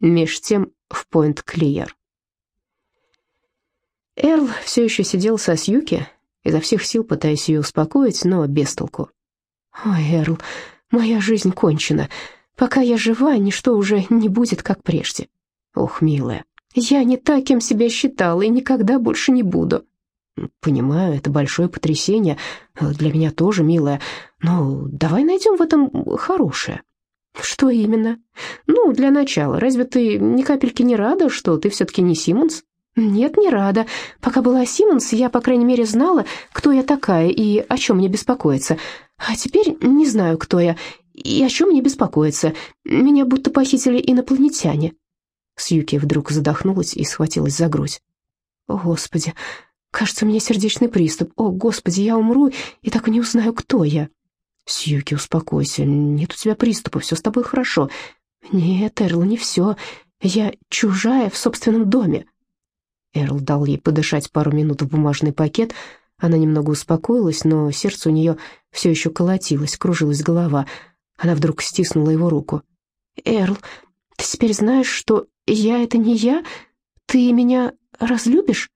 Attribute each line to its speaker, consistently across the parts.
Speaker 1: Меж тем в Пойнт-Клиер. Эрл все еще сидел со Сьюки, изо всех сил пытаясь ее успокоить, но без толку. «Ой, Эрл, моя жизнь кончена. Пока я жива, ничто уже не будет, как прежде. Ох, милая, я не таким себя считала и никогда больше не буду». «Понимаю, это большое потрясение. Для меня тоже, милая. Но давай найдем в этом хорошее». «Что именно?» «Ну, для начала, разве ты ни капельки не рада, что ты все-таки не Симмонс?» «Нет, не рада. Пока была Симмонс, я, по крайней мере, знала, кто я такая и о чем мне беспокоиться. А теперь не знаю, кто я и о чем мне беспокоиться. Меня будто похитили инопланетяне». Сьюки вдруг задохнулась и схватилась за грудь. «О, Господи, кажется, у меня сердечный приступ. О, Господи, я умру и так и не узнаю, кто я». «Сьюки, успокойся, нет у тебя приступа, все с тобой хорошо». «Нет, Эрл, не все. Я чужая в собственном доме». Эрл дал ей подышать пару минут в бумажный пакет. Она немного успокоилась, но сердце у нее все еще колотилось, кружилась голова. Она вдруг стиснула его руку. «Эрл, ты теперь знаешь, что я — это не я? Ты меня разлюбишь?»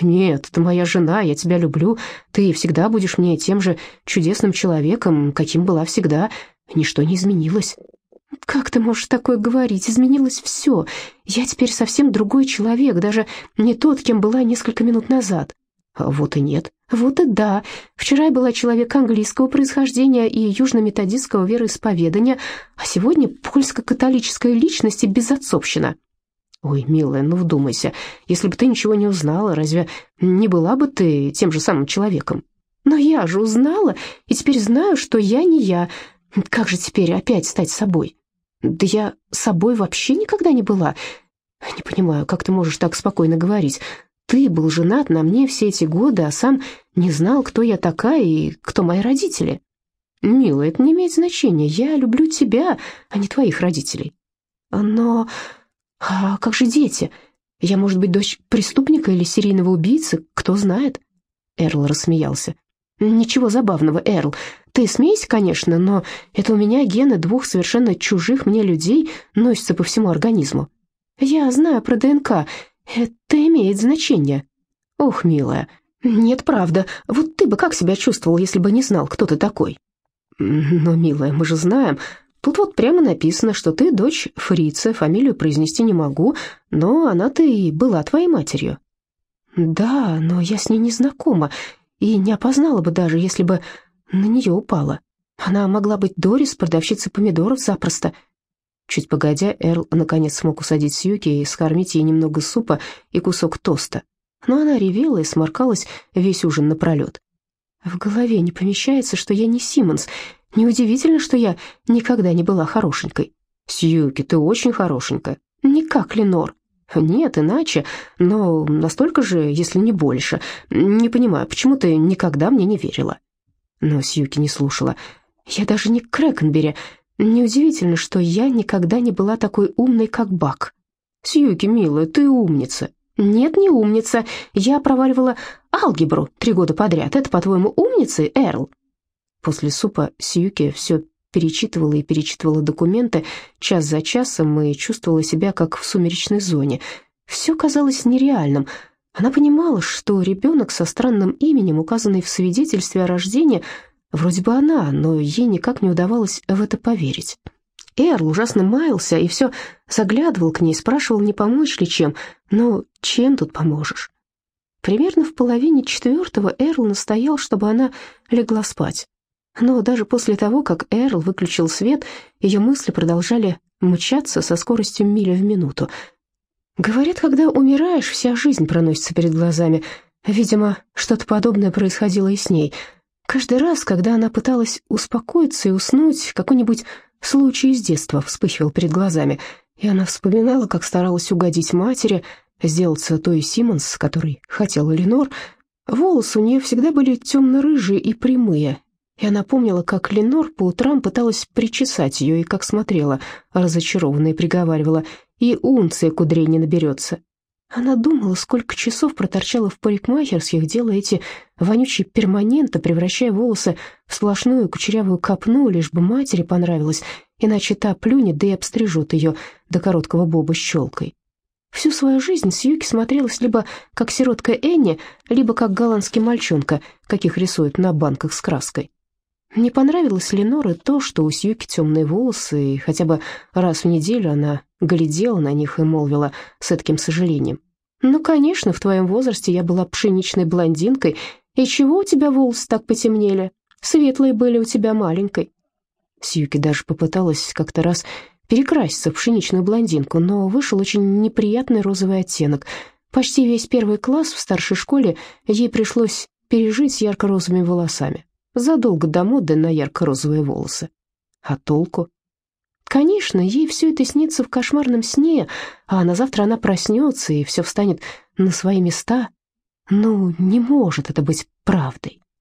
Speaker 1: «Нет, ты моя жена, я тебя люблю. Ты всегда будешь мне тем же чудесным человеком, каким была всегда. Ничто не изменилось». «Как ты можешь такое говорить? Изменилось все. Я теперь совсем другой человек, даже не тот, кем была несколько минут назад». Вот и нет. Вот и да. Вчера я была человек английского происхождения и южно-методистского вероисповедания, а сегодня польско-католическая личность и безотцовщина. Ой, милая, ну вдумайся, если бы ты ничего не узнала, разве не была бы ты тем же самым человеком? Но я же узнала, и теперь знаю, что я не я. Как же теперь опять стать собой? Да я собой вообще никогда не была. Не понимаю, как ты можешь так спокойно говорить. Ты был женат на мне все эти годы, а сам не знал, кто я такая и кто мои родители. Милая, это не имеет значения. Я люблю тебя, а не твоих родителей. Но... А как же дети? Я, может быть, дочь преступника или серийного убийцы? Кто знает? Эрл рассмеялся. «Ничего забавного, Эрл. Ты смейся, конечно, но это у меня гены двух совершенно чужих мне людей носятся по всему организму. Я знаю про ДНК. Это имеет значение». «Ох, милая, нет, правда. Вот ты бы как себя чувствовал, если бы не знал, кто ты такой?» «Но, милая, мы же знаем. Тут вот прямо написано, что ты дочь фрица, фамилию произнести не могу, но она-то и была твоей матерью». «Да, но я с ней не знакома и не опознала бы даже, если бы на нее упала. Она могла быть Дорис, продавщицей помидоров, запросто. Чуть погодя, Эрл наконец смог усадить Сьюки и скормить ей немного супа и кусок тоста. Но она ревела и сморкалась весь ужин напролет. В голове не помещается, что я не Симмонс. Неудивительно, что я никогда не была хорошенькой. Сьюки, ты очень хорошенькая. Не как Ленор. «Нет, иначе, но настолько же, если не больше. Не понимаю, почему ты никогда мне не верила?» Но Сьюки не слушала. «Я даже не Крэкенбери. Неудивительно, что я никогда не была такой умной, как Бак». «Сьюки, милая, ты умница». «Нет, не умница. Я проваливала алгебру три года подряд. Это, по-твоему, умницы, Эрл?» После супа Сьюки все перечитывала и перечитывала документы час за часом и чувствовала себя как в сумеречной зоне. Все казалось нереальным. Она понимала, что ребенок со странным именем, указанный в свидетельстве о рождении, вроде бы она, но ей никак не удавалось в это поверить. Эрл ужасно маялся и все заглядывал к ней, спрашивал, не помочь ли чем. Но чем тут поможешь? Примерно в половине четвертого Эрл настоял, чтобы она легла спать. Но даже после того, как Эрл выключил свет, ее мысли продолжали мчаться со скоростью мили в минуту. Говорят, когда умираешь, вся жизнь проносится перед глазами. Видимо, что-то подобное происходило и с ней. Каждый раз, когда она пыталась успокоиться и уснуть, какой-нибудь случай из детства вспыхивал перед глазами, и она вспоминала, как старалась угодить матери, сделаться той Симмонс, которой хотела Ленор. Волосы у нее всегда были темно-рыжие и прямые, и она помнила, как Ленор по утрам пыталась причесать ее, и как смотрела, разочарованно и приговаривала, и унция кудрей не наберется. Она думала, сколько часов проторчала в парикмахерских, делая эти вонючие перманенты, превращая волосы в сплошную кучерявую копну, лишь бы матери понравилось, иначе та плюнет, да и обстрижет ее до короткого боба с челкой. Всю свою жизнь Сьюки смотрелась либо как сиротка Энни, либо как голландский мальчонка, каких рисуют на банках с краской. Не понравилось Леноре то, что у Сьюки темные волосы, и хотя бы раз в неделю она глядела на них и молвила с таким сожалением. «Ну, конечно, в твоем возрасте я была пшеничной блондинкой, и чего у тебя волосы так потемнели? Светлые были у тебя маленькой». Сьюки даже попыталась как-то раз перекраситься в пшеничную блондинку, но вышел очень неприятный розовый оттенок. Почти весь первый класс в старшей школе ей пришлось пережить с ярко-розовыми волосами задолго до моды на ярко-розовые волосы. А толку? Конечно, ей все это снится в кошмарном сне, а на завтра она проснется, и все встанет на свои места. Ну, не может это быть правдой.